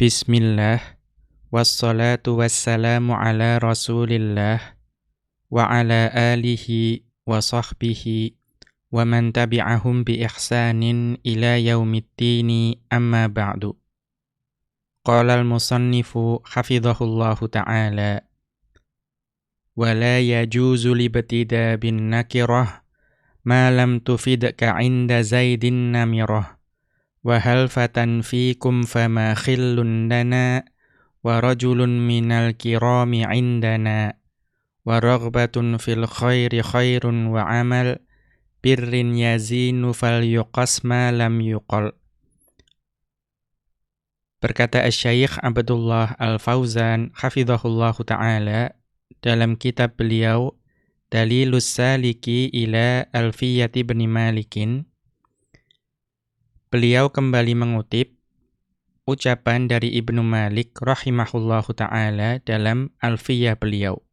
Bismillah Wassalatu wassalamu ala rasulillah Wa ala alihi wa sahbihi Wa man tabi'ahum bi ihsanin ila yaumiddini amma ba'du Qala al-musannifu hafidhahullahu ta'ala Wa la yajuzu libtida bin nakirah Ma lam tufidka inda zaidin namirah Wahal fatan fikum fama khillun lana wa rajulun minal kirami indana wa raghbatun fil khairi khairun wa amal birrin yazinu fal yuqas ma lam yuqal Berkata Syekh Abdullah Al-Fauzan hafizahullahu taala dalam kitab beliau Dalilus Saliki ila Alfiyati bin Malikin beliau kembali mengutip ucapan dari Ibnu Malik rahimahullahu taala dalam Alfiyah beliau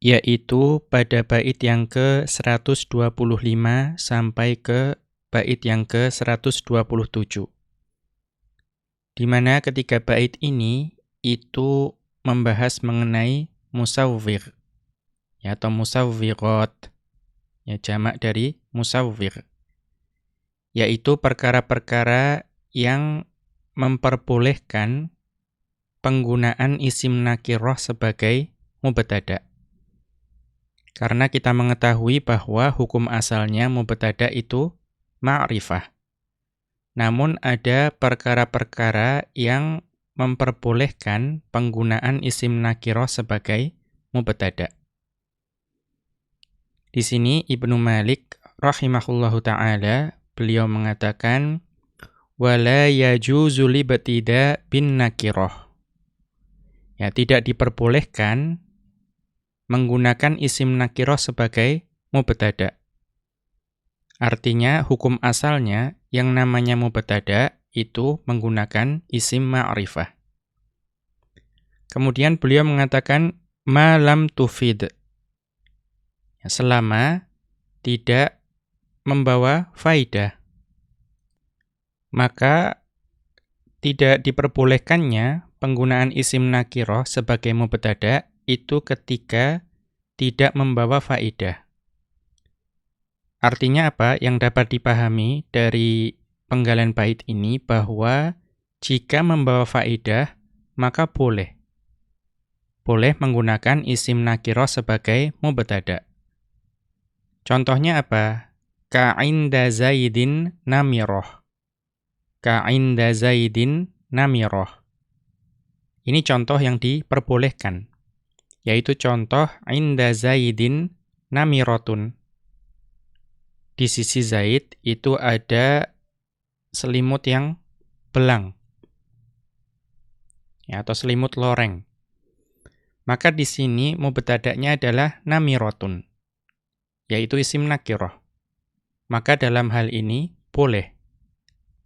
yaitu pada bait yang ke-125 sampai ke bait yang ke-127 di mana ketika bait ini itu membahas mengenai musawwir ya atau musawwirat ya jamak dari musawwir yaitu perkara-perkara yang memperbolehkan penggunaan isim nakiroh sebagai mubtada. Karena kita mengetahui bahwa hukum asalnya mubtada itu ma'rifah. Namun ada perkara-perkara yang memperbolehkan penggunaan isim nakiroh sebagai mubtada. Di sini Ibnu Malik rahimahullahu taala beliau mengatakan wala yajuzu libtida bin nakirah. Ya, tidak diperbolehkan menggunakan isim nakirah sebagai mubtada. Artinya hukum asalnya yang namanya mubtada itu menggunakan isim ma'rifah. Kemudian beliau mengatakan malam tufid. Ya, selama tidak membawa faidah. Maka tidak diperbolehkannya penggunaan isim nakiroh sebagai mubtada itu ketika tidak membawa faidah. Artinya apa? Yang dapat dipahami dari penggalan bait ini bahwa jika membawa faidah, maka boleh. Boleh menggunakan isim nakiroh sebagai mubtada. Contohnya apa? Ka'inda Zaidin namiroh. Ka'inda Zaidin namiroh. Ini contoh yang diperbolehkan. Yaitu contoh inda Zaidin namirotun. Di sisi Zaid itu ada selimut yang belang. Ya, atau selimut loreng. Maka di sini mubtada'nya adalah namirotun. Yaitu isim nakiroh maka dalam hal ini boleh.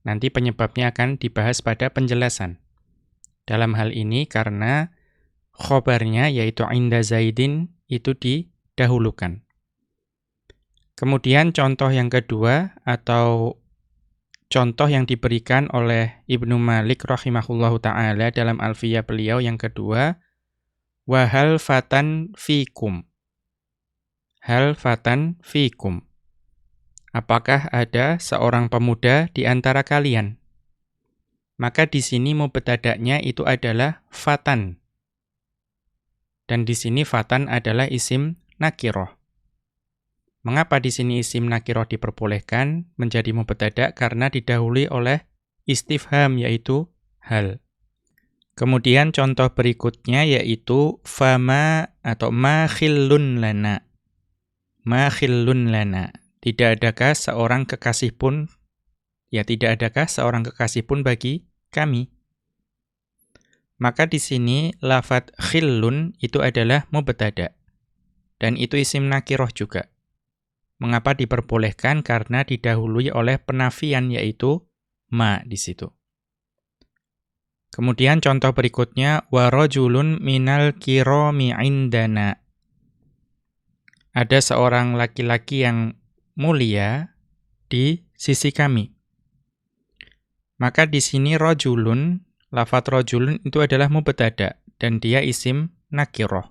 Nanti penyebabnya akan dibahas pada penjelasan. Dalam hal ini karena khobarnya yaitu inda zaidin itu didahulukan. Kemudian contoh yang kedua atau contoh yang diberikan oleh Ibnu Malik rahimahullahu taala dalam Alfiyah beliau yang kedua wahal fatan fikum. Hal fatan fikum. Apakah ada seorang pemuda di antara kalian? Maka di sini mubtada'nya itu adalah fatan. Dan di sini fatan adalah isim nakiroh. Mengapa di sini isim nakiroh diperbolehkan menjadi mubtada' karena didahului oleh istifham yaitu hal. Kemudian contoh berikutnya yaitu fama atau ma khillun lana. Ma lana. Tidak adakah seorang kekasih pun, ya tidak adakah seorang kekasih pun bagi kami? Maka di sini lafat khillun itu adalah mubtada. Dan itu isim nakiroh juga. Mengapa diperbolehkan? Karena didahului oleh penafian yaitu ma di situ. Kemudian contoh berikutnya warajulun minal kirami indana. Ada seorang laki-laki yang mulia di sisi kami. Maka di sini rojulun, lafat rojulun itu adalah mubtada dan dia isim nakiroh.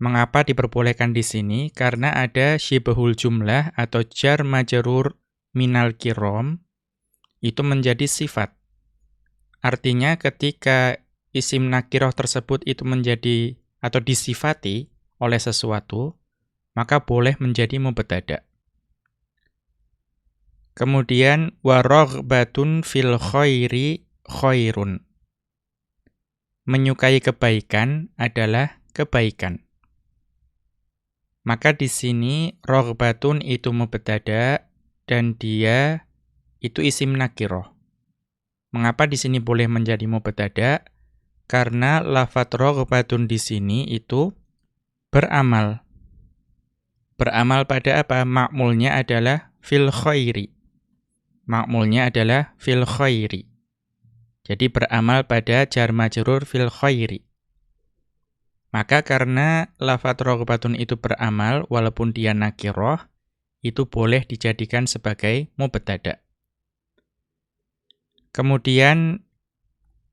Mengapa diperbolehkan di sini? Karena ada syibahul jumlah atau jar majerur minal kirom itu menjadi sifat. Artinya ketika isim nakiroh tersebut itu menjadi atau disifati oleh sesuatu, maka boleh menjadi mubtada. Kemudian batun fil khairi khairun. Menyukai kebaikan adalah kebaikan. Maka di sini batun itu mubtada dan dia itu isim nakiroh. Mengapa di sini boleh menjadi mubtada? Karena lafat batun di sini itu beramal. Beramal pada apa? Makmulnya adalah fil khairi makmulnya adalah fil khairi. Jadi beramal pada jar majrur fil khairi. Maka karena lafat rogbatun itu beramal walaupun dia nakiroh, itu boleh dijadikan sebagai mubtada. Kemudian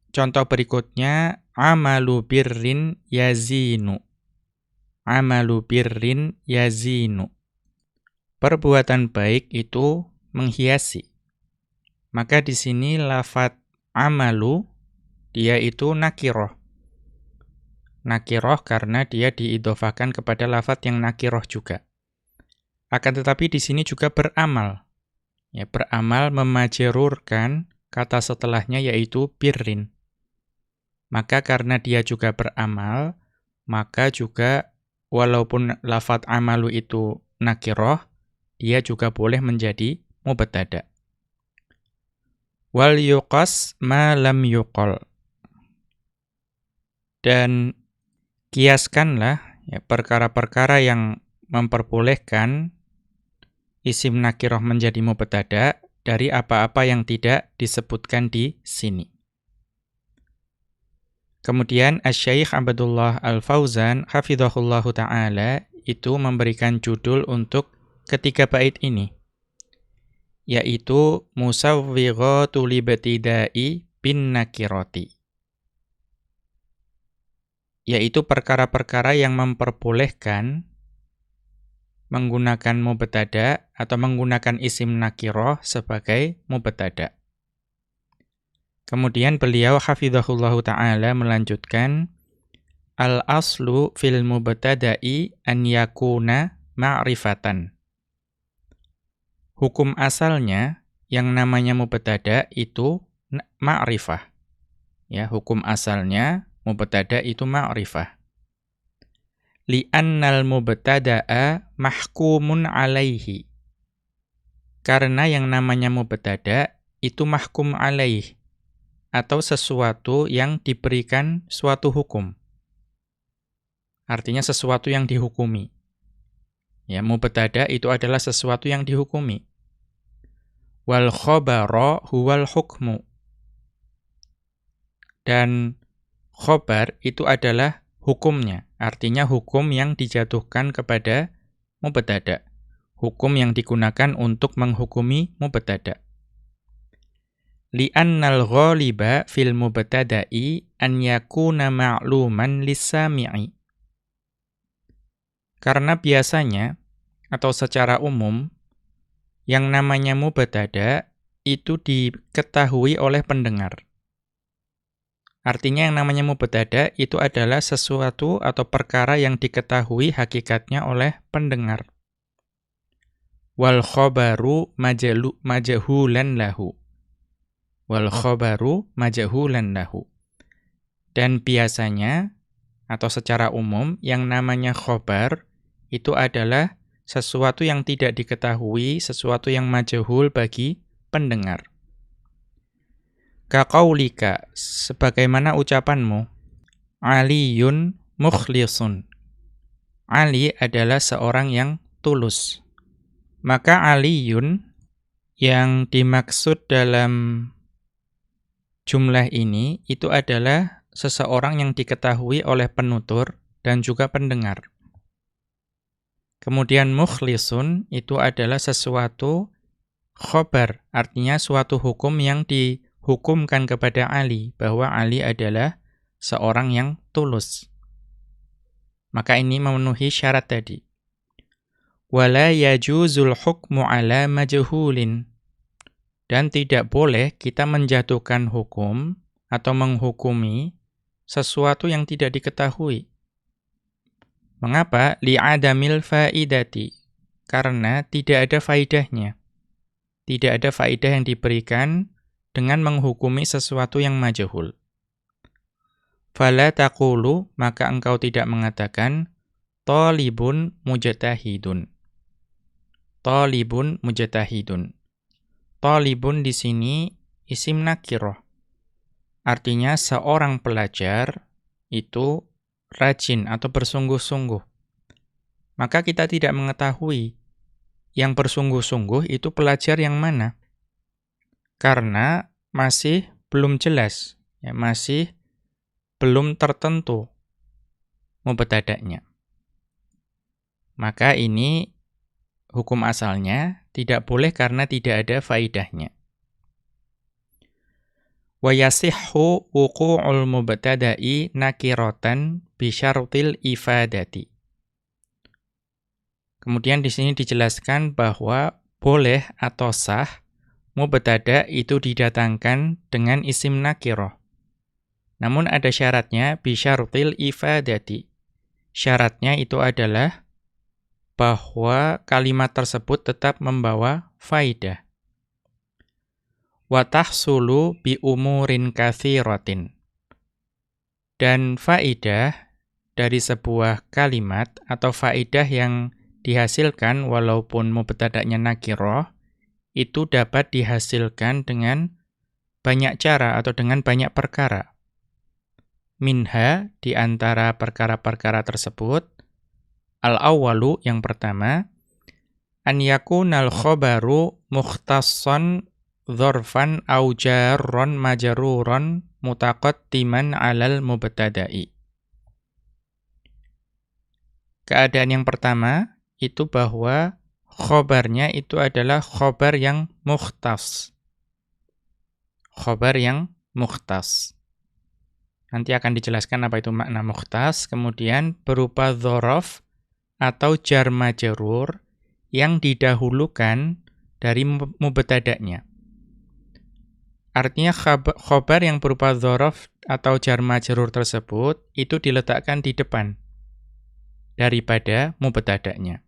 contoh berikutnya amalu birrin yazinu. Amalu birrin yazinu. Perbuatan baik itu menghiasi. Maka di sini lafat amalu dia itu nakiroh. Nakiroh karena dia diidofakan kepada lafat yang nakiroh juga. Akan tetapi di sini juga beramal. Ya, beramal memajerurkan kata setelahnya yaitu birrin. Maka karena dia juga beramal, maka juga walaupun lafat amalu itu nakiroh, dia juga boleh menjadi mubtada. Wal yuqas ma lam yuqal. Dan kiaskanlah ya perkara-perkara yang memperbolehkan isim nakiroh menjadi mubtada dari apa-apa yang tidak disebutkan di sini. Kemudian Asy-Syaikh Abdullah Al-Fauzan hafizahullahu taala itu memberikan judul untuk ketiga bait ini yaitu musawwighatul ibtida'i bin nakirati yaitu perkara-perkara yang memperbolehkan menggunakan mubtada atau menggunakan isim nakiroh sebagai mubtada. Kemudian beliau hafizahullahu taala melanjutkan al-aslu fil mubtada'i an yakuna ma'rifatan hukum asalnya yang namanya mubtada itu ma'rifah. Ya, hukum asalnya mubtada itu ma'rifah. Li'annal mubtada'a mahkumun alaihi. Karena yang namanya mubtada itu mahkum alaih atau sesuatu yang diberikan suatu hukum. Artinya sesuatu yang dihukumi. Ya, mubtada itu adalah sesuatu yang dihukumi. Wal khabara huwal hukmu. Dan khobar itu adalah hukumnya, artinya hukum yang dijatuhkan kepada mubtada. Hukum yang digunakan untuk menghukumi mubtada. Li'annal ghaliba fil mubtada'i an yakuna ma'luman lis-sami'i. Karena biasanya atau secara umum yang namanya mubtada itu diketahui oleh pendengar. Artinya yang namanya mubtada itu adalah sesuatu atau perkara yang diketahui hakikatnya oleh pendengar. Wal khobaru majalu majahulan lahu. Wal khobaru majahulan lahu. Dan biasanya atau secara umum yang namanya khobar itu adalah sesuatu yang tidak diketahui, sesuatu yang majhul bagi pendengar. Kaqaulika, sebagaimana ucapanmu, Aliyun mukhlisun. Ali adalah seorang yang tulus. Maka Aliyun yang dimaksud dalam jumlah ini itu adalah seseorang yang diketahui oleh penutur dan juga pendengar. Kemudian mukhlisun itu adalah sesuatu khobar, artinya suatu hukum yang di hukumkan kepada Ali bahwa Ali adalah seorang yang tulus. Maka ini memenuhi syarat tadi. Wala yajuzul hukmu ala majhulin. Dan tidak boleh kita menjatuhkan hukum atau menghukumi sesuatu yang tidak diketahui. Mengapa? Li'adamil faidati. Karena tidak ada faidahnya. Tidak ada faidah yang diberikan dengan menghukumi sesuatu yang majhul. Fala taqulu, maka engkau tidak mengatakan talibun mujtahidun. Talibun mujtahidun. Talibun di sini isim nakirah. Artinya seorang pelajar itu rajin atau bersungguh-sungguh. Maka kita tidak mengetahui yang bersungguh-sungguh itu pelajar yang mana. Karena masih belum jelas, ya, masih belum tertentu mubtada'nya. Maka ini hukum asalnya tidak boleh karena tidak ada faidahnya wa yasihhu mubtada'i nakiratan bi syartil ifadati. Kemudian di sini dijelaskan bahwa boleh atau sah mubtada itu didatangkan dengan isim nakirah. Namun ada syaratnya bi syartil ifadati. Syaratnya itu adalah bahwa kalimat tersebut tetap membawa faidah wa tahsulu bi umurin katsiratin. Dan faidah dari sebuah kalimat atau faidah yang dihasilkan walaupun mubtada'nya nakirah itu dapat dihasilkan dengan banyak cara atau dengan banyak perkara. Minha di antara perkara-perkara tersebut al-awwalu yang pertama an yakunal khabaru mukhtassan dzarfan au jarron majruron mutaqaddiman 'alal mubtada'i. Keadaan yang pertama itu bahwa khobarnya itu adalah khobar yang mukhtas. Khobar yang mukhtas. Nanti akan dijelaskan apa itu makna mukhtas. Kemudian berupa dhorof atau jar majrur yang didahulukan dari mubtada'nya. Artinya khobar yang berupa dhorof atau jar majrur tersebut itu diletakkan di depan daripada mubtada'nya.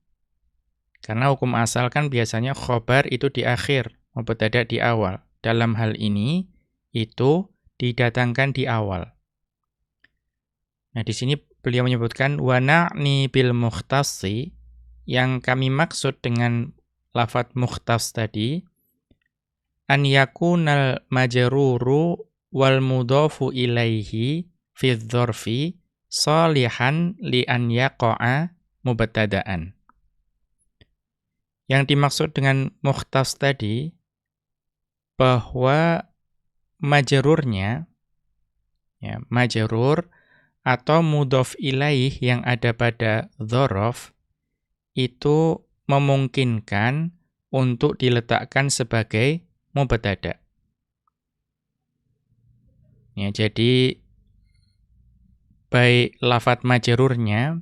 Karena hukum asal kan biasanya khobar itu di akhir, mubtada' di awal. Dalam hal ini itu didatangkan di awal. Nah, di sini beliau menyebutkan wa na'ni bil muhtasi yang kami maksud dengan lafat muhtas tadi an yakunal majruru wal mudhafu ilaihi fi dzarfi salihan li an yaqa'a mubtada'an. Yang dimaksud dengan mukhtas tadi bahwa majrurnya ya majrur atau mudhaf ilaih yang ada pada dzaraf itu memungkinkan untuk diletakkan sebagai mubtada. Ya, jadi baik lafat majrurnya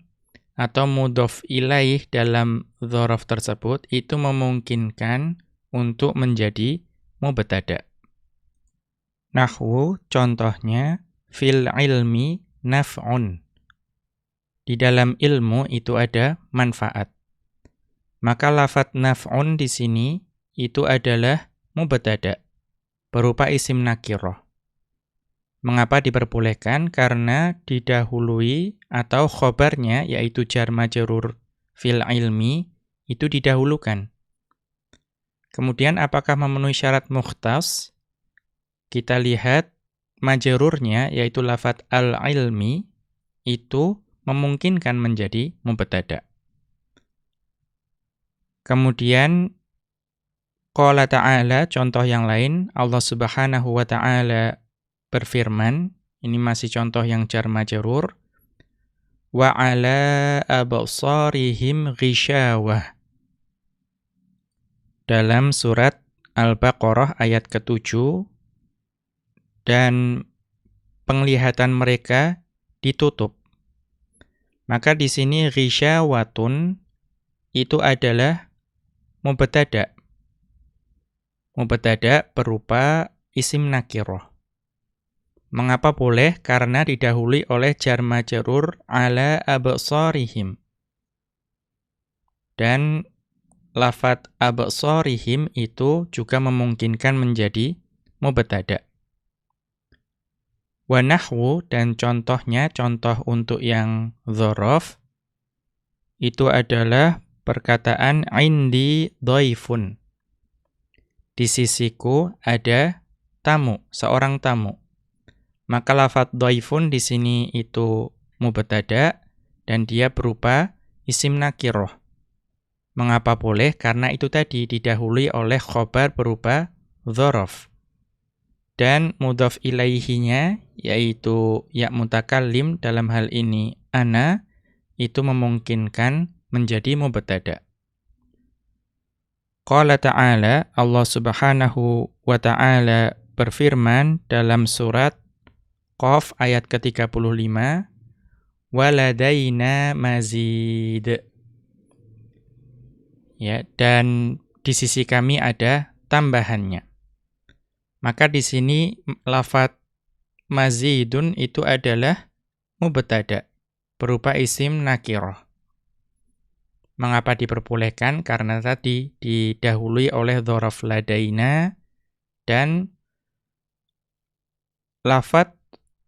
atau mudhof ilaih dalam dzaraf tersebut itu memungkinkan untuk menjadi mubtada. Nahwu contohnya fil ilmi naf'un. Di dalam ilmu itu ada manfaat. Maka lafat naf'un di sini itu adalah mubtada berupa isim nakirah. Mengapa diperbolehkan? Karena didahului atau khobarnya yaitu jar majrur fil ilmi itu didahulukan. Kemudian apakah memenuhi syarat mukhtas? Kita lihat majrurnya yaitu lafat al-ilmi itu memungkinkan menjadi mubtada. Kemudian Qala ta'ala, contoh yang lain, Allah subhanahu wa ta'ala berfirman, ini masih contoh yang jar majrur, wa ala absarihim ghishawah. Dalam surat Al-Baqarah ayat ke-7, dan penglihatan mereka ditutup. Maka di sini risyawatun itu adalah mubtada. Mubtada berupa isim nakiroh. Mengapa boleh? Karena didahului oleh jar majrur ala absarihim. Dan lafat absarihim itu juga memungkinkan menjadi mubtada. Wa nahwu dan contohnya contoh untuk yang dzaraf itu adalah perkataan indi dhaifun. Di sisiku ada tamu, seorang tamu. Maka lafat dhaifun di sini itu mubtada dan dia berupa isim nakiroh. Mengapa boleh? Karena itu tadi didahului oleh khobar berupa dhorof. Dan mudhaf ilaihinya, yaitu ya mutakallim dalam hal ini ana, itu memungkinkan menjadi mubtada. Qala ta'ala, Allah subhanahu wa ta'ala berfirman dalam surat Qaf ayat ke-35 waladaina mazid. Ya dan di sisi kami ada tambahannya. Maka di sini lafat mazidun itu adalah mubtada berupa isim nakirah mengapa diperbolehkan karena tadi didahului oleh dzaraf ladaina dan lafat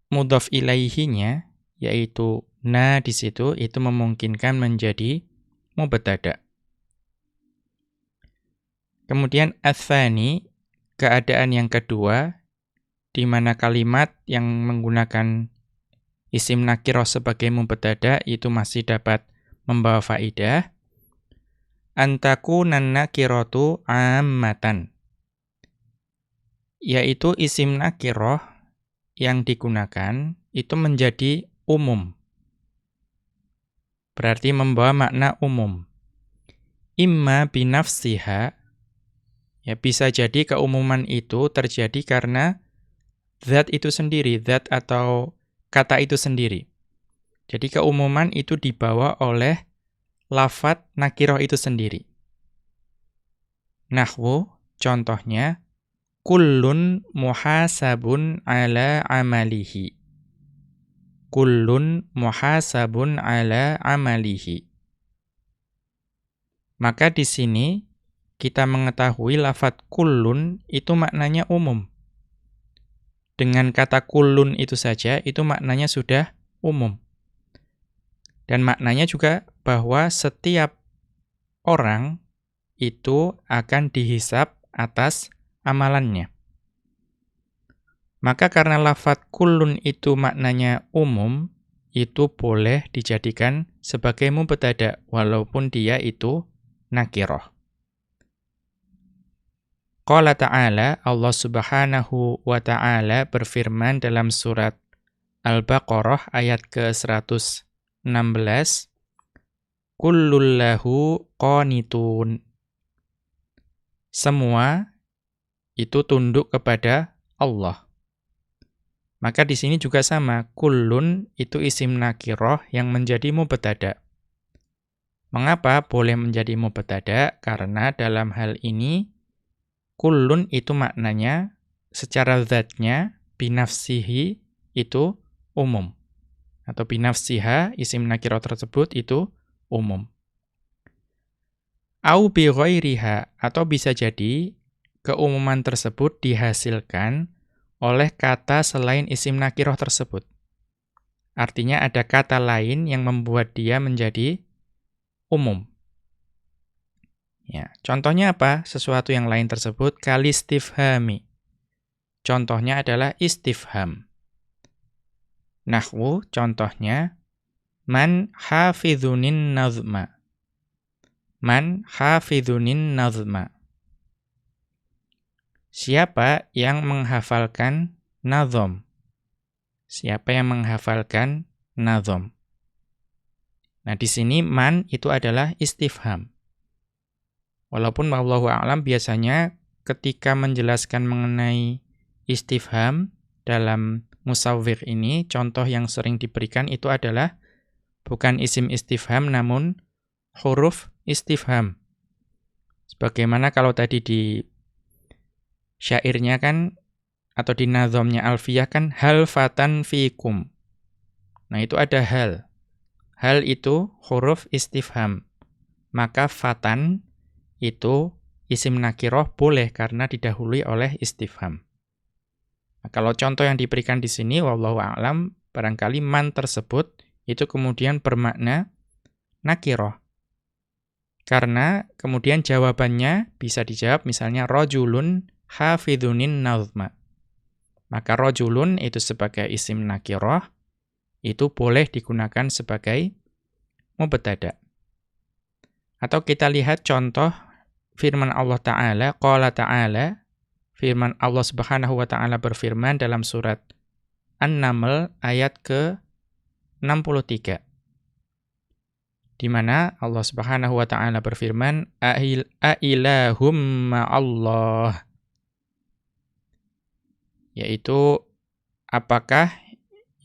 mudhaf ilaihinya yaitu na di situ itu memungkinkan menjadi mubtada. Kemudian atsani keadaan yang kedua di mana kalimat yang menggunakan isim nakirah sebagai mubtada itu masih dapat membawa faidah antaku nakiratu ammatan yaitu isim nakirah yang digunakan itu menjadi umum. Berarti membawa makna umum. Imma binafsiha, ya bisa jadi keumuman itu terjadi karena zat itu sendiri, zat atau kata itu sendiri. Jadi keumuman itu dibawa oleh lafat nakiroh itu sendiri. Nahwu, contohnya, kullun muhasabun ala amalihi. Kullun muhasabun ala amalihi. Maka di sini kita mengetahui lafat kullun itu maknanya umum. Dengan kata kullun itu saja, itu maknanya sudah umum. Dan maknanya juga bahwa setiap orang itu akan dihisap atas amalannya. Maka karena lafat kulun itu maknanya umum, itu boleh dijadikan sebagai mubtada walaupun dia itu nakiroh. Qala ta'ala, Allah subhanahu wa ta'ala berfirman dalam surat Al-Baqarah ayat ke-116, Kullullahu qanitun. Semua itu tunduk kepada Allah. Maka di sini juga sama, kullun itu isim nakiroh yang menjadi mubtada. Mengapa boleh menjadi mubtada? Karena dalam hal ini kullun itu maknanya secara zatnya binafsihi itu umum. Atau binafsiha isim nakiroh tersebut itu umum. Au bi ghairiha atau bisa jadi keumuman tersebut dihasilkan oleh kata selain isim nakiroh tersebut. Artinya ada kata lain yang membuat dia menjadi umum. Ya, contohnya apa? Sesuatu yang lain tersebut kalistifhami. Contohnya adalah istifham. Nahwu contohnya man hafidhunin nazma. Man hafidhunin nazma. Siapa yang menghafalkan nazom? Siapa yang menghafalkan nazom? Nah, di sini man itu adalah istifham. Walaupun wallahu a'lam biasanya ketika menjelaskan mengenai istifham dalam musawwir ini, contoh yang sering diberikan itu adalah bukan isim istifham namun huruf istifham. Sebagaimana kalau tadi di syairnya kan atau di nazomnya alfiyah kan hal fatan fikum. Nah, itu ada hal. Hal itu huruf istifham. Maka fatan itu isim nakiroh boleh karena didahului oleh istifham. Nah, kalau contoh yang diberikan di sini, wallahu a'lam, barangkali man tersebut itu kemudian bermakna nakiroh. Karena kemudian jawabannya bisa dijawab misalnya rojulun hafidhunin nazma. Maka rojulun itu sebagai isim nakiroh, itu boleh digunakan sebagai mubtada. Atau kita lihat contoh firman Allah Ta'ala, Qala Ta'ala, firman Allah Subhanahu wa taala berfirman dalam surat An-Naml ayat ke-63. Di mana Allah Subhanahu wa taala berfirman, "Ailahum Allah Yaitu apakah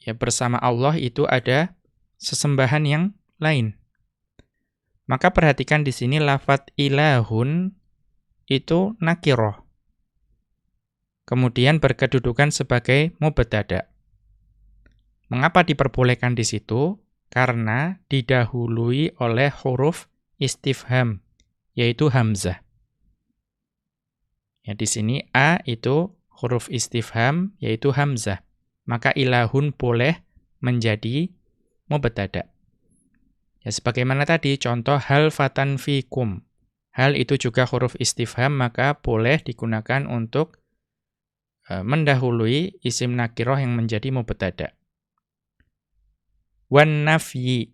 ya bersama Allah itu ada sesembahan yang lain. Maka perhatikan di sini lafat ilahun itu nakiroh kemudian berkedudukan sebagai mubtada. Mengapa diperbolehkan di situ? Karena didahului oleh huruf istifham, yaitu hamzah. Ya, di sini a itu huruf istifham, yaitu hamzah. Maka ilahun boleh menjadi mubtada. Ya, sebagaimana tadi, contoh hal fatan fikum. Hal itu juga huruf istifham, maka boleh digunakan untuk Eh, mendahului isim nakiroh yang menjadi mubtada. Wan nafyi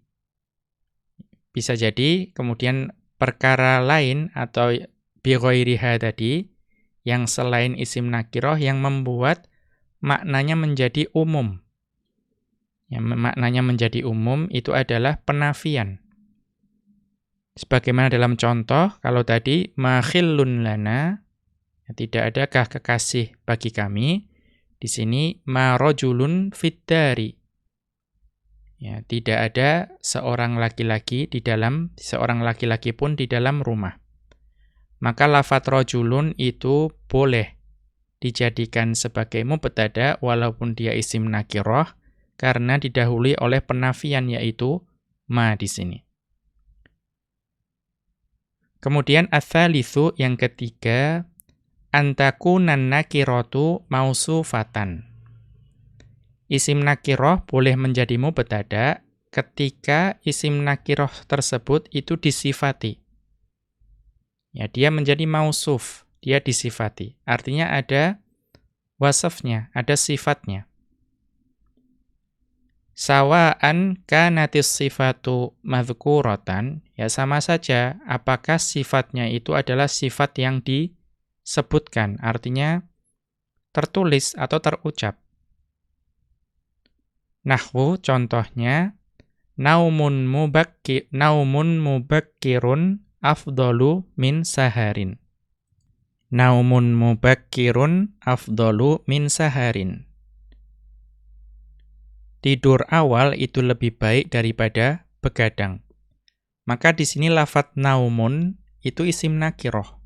bisa jadi kemudian perkara lain atau bighairiha tadi yang selain isim nakiroh yang membuat maknanya menjadi umum. Yang maknanya menjadi umum itu adalah penafian. Sebagaimana dalam contoh, kalau tadi makhillun lana tidak adakah kekasih bagi kami? Di sini marojulun fiddari. Ya, tidak ada seorang laki-laki di dalam seorang laki-laki pun di dalam rumah. Maka lafat rojulun itu boleh dijadikan sebagai mubtada walaupun dia isim nakiroh karena didahului oleh penafian yaitu ma di sini. Kemudian atsalitsu yang ketiga antakunan nakiratu mausufatan. Isim nakiroh boleh menjadi mubtada ketika isim nakiroh tersebut itu disifati. Ya, dia menjadi mausuf, dia disifati. Artinya ada wasafnya, ada sifatnya. Sawa'an kanatis sifatu madhkuratan, ya sama saja apakah sifatnya itu adalah sifat yang di sebutkan, artinya tertulis atau terucap. Nahwu contohnya naumun mubakki naumun mubakkirun afdalu min saharin. Naumun mubakkirun afdalu min saharin. Tidur awal itu lebih baik daripada begadang. Maka di sini lafat naumun itu isim nakiroh.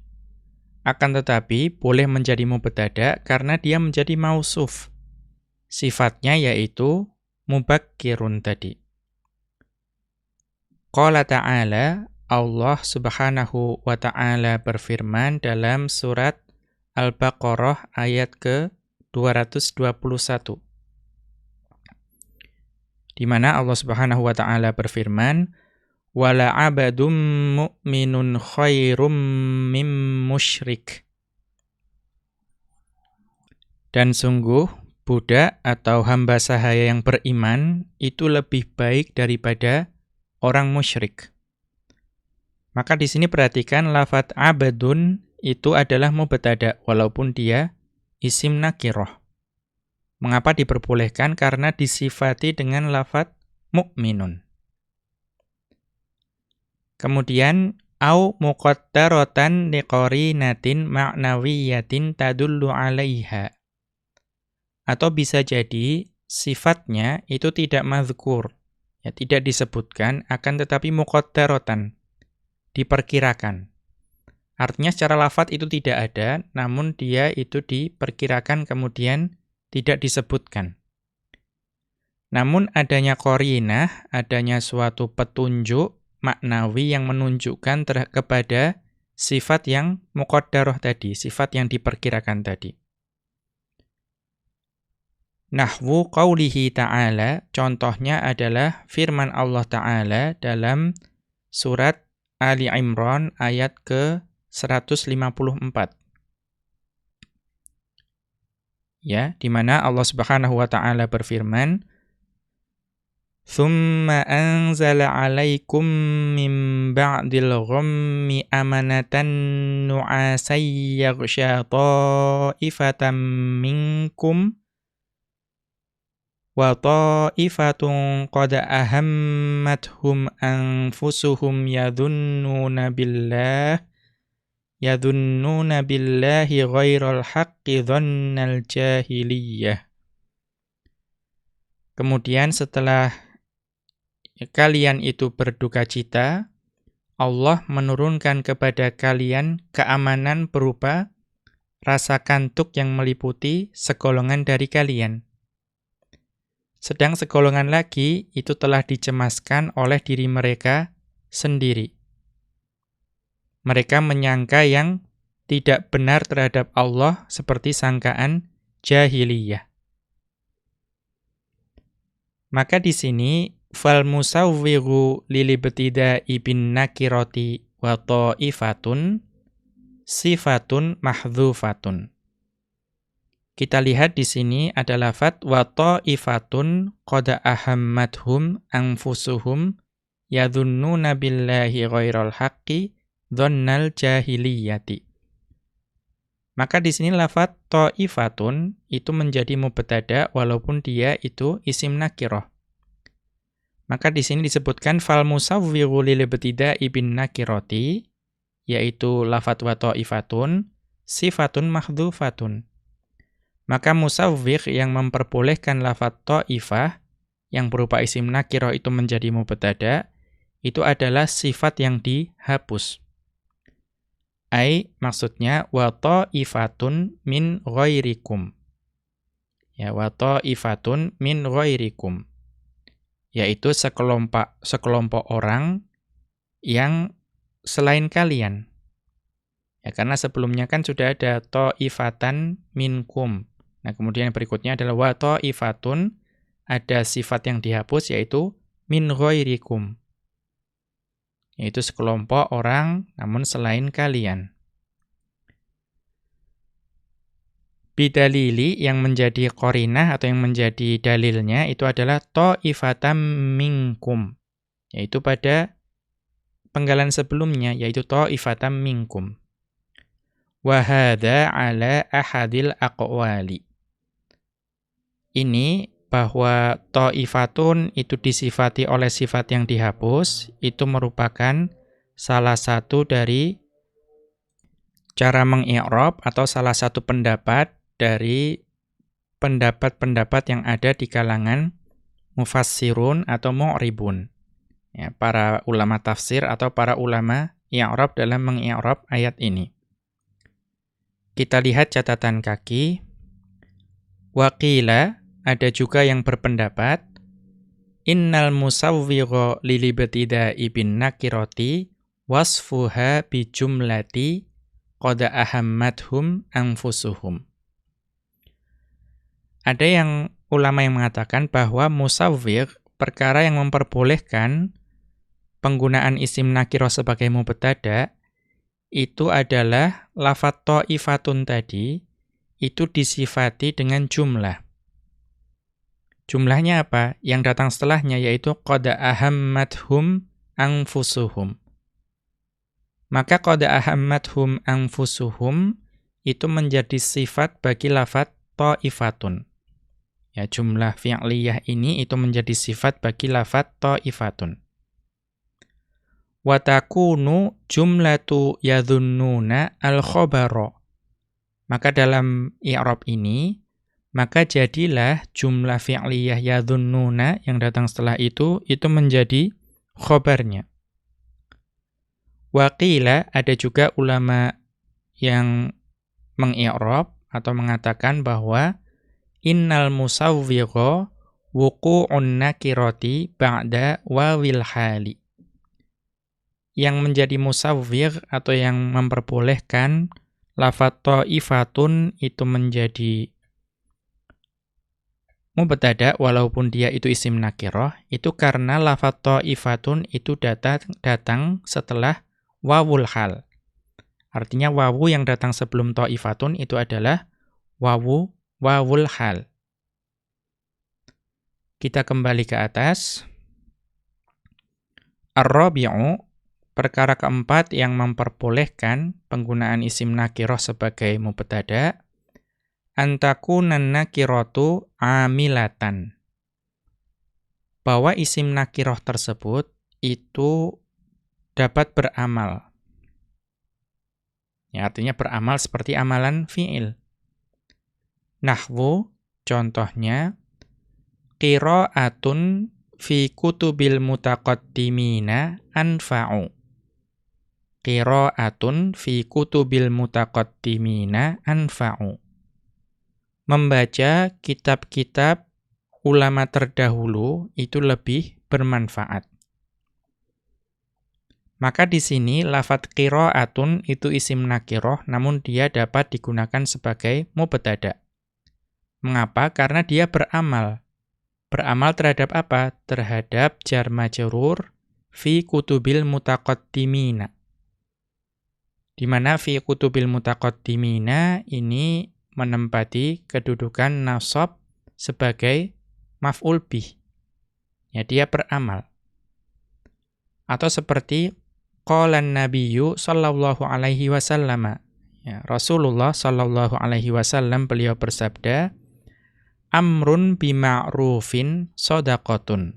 Akan tetapi boleh menjadi mubtada karena dia menjadi mausuf. Sifatnya yaitu mubakkirun tadi. Qala ta'ala Allah Subhanahu wa taala berfirman dalam surat Al-Baqarah ayat ke-221. Di mana Allah Subhanahu wa taala berfirman, wala abadum mu'minun khairum mim musyrik. Dan sungguh budak atau hamba sahaya yang beriman itu lebih baik daripada orang musyrik. Maka di sini perhatikan lafat abadun itu adalah mubtada walaupun dia isim nakiroh. Mengapa diperbolehkan? Karena disifati dengan lafat mukminun. Kemudian au muqaddaratan liqarinatin ma'nawiyatin tadullu 'alaiha. Atau bisa jadi sifatnya itu tidak mazkur, ya tidak disebutkan akan tetapi muqaddaratan, diperkirakan. Artinya secara lafat itu tidak ada, namun dia itu diperkirakan kemudian tidak disebutkan. Namun adanya korinah, adanya suatu petunjuk maknawi yang menunjukkan kepada sifat yang muqaddarah tadi, sifat yang diperkirakan tadi. Nahwu qawlihi ta'ala, contohnya adalah firman Allah ta'ala dalam surat Ali Imran ayat ke-154. Ya, di mana Allah Subhanahu wa taala berfirman, "Tsumma anzala 'alaikum min ba'dil ghammi amanatan nu'asayyaghsha ta'ifatan minkum." wa ta'ifatun qad ahammathum anfusuhum yadhunnuna billah yadhunnuna billahi ghairal haqqi dhannal jahiliyah. Kemudian setelah kalian itu berduka cita Allah menurunkan kepada kalian keamanan berupa rasa kantuk yang meliputi segolongan dari kalian. Sedang segolongan lagi itu telah dicemaskan oleh diri mereka sendiri. Mereka menyangka yang tidak benar terhadap Allah seperti sangkaan jahiliyah. Maka di sini fal musawwiru lilibtida ibn nakirati wa ta'ifatun sifatun mahdhufatun. Kita lihat di sini ada lafat wa ta'ifatun qad ahammathum anfusuhum yadhunnuna billahi ghairal haqqi dhannal jahiliyati. Maka di sini lafat ta'ifatun itu menjadi mubtada walaupun dia itu isim nakirah. Maka di sini disebutkan fal musawwiru lil ibtida'i bin nakirati yaitu lafat wa ta'ifatun sifatun mahdhufatun. Maka musawwir yang memperbolehkan lafat ta'ifah yang berupa isim nakirah itu menjadi mubtada itu adalah sifat yang dihapus. Ai maksudnya wa ta'ifatun min ghairikum. Ya wa ta'ifatun min ghairikum yaitu sekelompok sekelompok orang yang selain kalian. Ya karena sebelumnya kan sudah ada ta'ifatan minkum. Nah, kemudian yang berikutnya adalah wa ta'ifatun ada sifat yang dihapus yaitu min ghairikum. Yaitu sekelompok orang namun selain kalian. bidalili yang menjadi korinah atau yang menjadi dalilnya itu adalah ta'ifatam minkum yaitu pada penggalan sebelumnya yaitu ta'ifatam minkum wa hadza ala ahadil aqwali ini bahwa ta'ifatun itu disifati oleh sifat yang dihapus itu merupakan salah satu dari cara mengi'rab atau salah satu pendapat dari pendapat-pendapat yang ada di kalangan mufassirun atau mu'ribun. Ya, para ulama tafsir atau para ulama i'rab dalam mengi'rab ayat ini. Kita lihat catatan kaki. Waqila ada juga yang berpendapat innal musawwigha lilibtida'i bin nakirati wasfuha bi jumlati ahammathum anfusuhum. Ada yang ulama yang mengatakan bahwa musawwir perkara yang memperbolehkan penggunaan isim nakiro sebagai mubtada itu adalah lafat ta'ifatun tadi itu disifati dengan jumlah. Jumlahnya apa? Yang datang setelahnya yaitu qad ahammathum anfusuhum. Maka qad ahammathum anfusuhum itu menjadi sifat bagi lafat ta'ifatun. Ya, jumlah fi'liyah ini itu menjadi sifat bagi lafat ta'ifatun. Wa takunu jumlatu yadhunnuna al-khabara. Maka dalam i'rab ini maka jadilah jumlah fi'liyah yadhunnuna yang datang setelah itu, itu menjadi khobarnya. Waqila ada juga ulama yang mengi'rab atau mengatakan bahwa innal musawwigha wuqu'un nakirati ba'da wawil hali. Yang menjadi musawwir atau yang memperbolehkan lafadz ta'ifatun itu menjadi mubtada walaupun dia itu isim nakirah itu karena lafadz ta'ifatun itu datang datang setelah wawul hal. Artinya wawu yang datang sebelum ta'ifatun itu adalah wawu wawul hal. Kita kembali ke atas. Ar-rabi'u perkara keempat yang memperbolehkan penggunaan isim nakirah sebagai mubtada antakunan nakiratu amilatan. Bahwa isim nakirah tersebut itu dapat beramal. Ya, artinya beramal seperti amalan fi'il. Nahwu, contohnya, qira'atun fi kutubil mutaqaddimina anfa'u. Qira'atun fi kutubil mutaqaddimina anfa'u membaca kitab-kitab ulama terdahulu itu lebih bermanfaat. Maka di sini lafat qiraatun itu isim nakiroh namun dia dapat digunakan sebagai mubtada. Mengapa? Karena dia beramal. Beramal terhadap apa? Terhadap jar majrur fi kutubil mutaqaddimina. Di mana fi kutubil mutaqaddimina ini menempati kedudukan nasab sebagai maf'ul bih. Ya, dia beramal. Atau seperti qalan nabiyyu sallallahu alaihi wasallam. Ya, Rasulullah sallallahu alaihi wasallam beliau bersabda, "Amrun bima'rufin shadaqatun."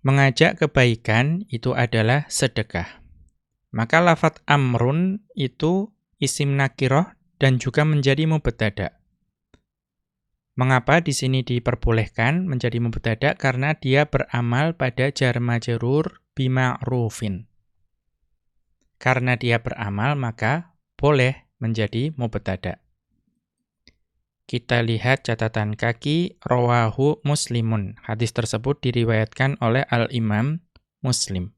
Mengajak kebaikan itu adalah sedekah. Maka lafat amrun itu isim nakirah dan juga menjadi mubtada. Mengapa di sini diperbolehkan menjadi mubtada? Karena dia beramal pada jar majrur bima'rufin. Karena dia beramal maka boleh menjadi mubtada. Kita lihat catatan kaki rawahu muslimun. Hadis tersebut diriwayatkan oleh Al-Imam Muslim.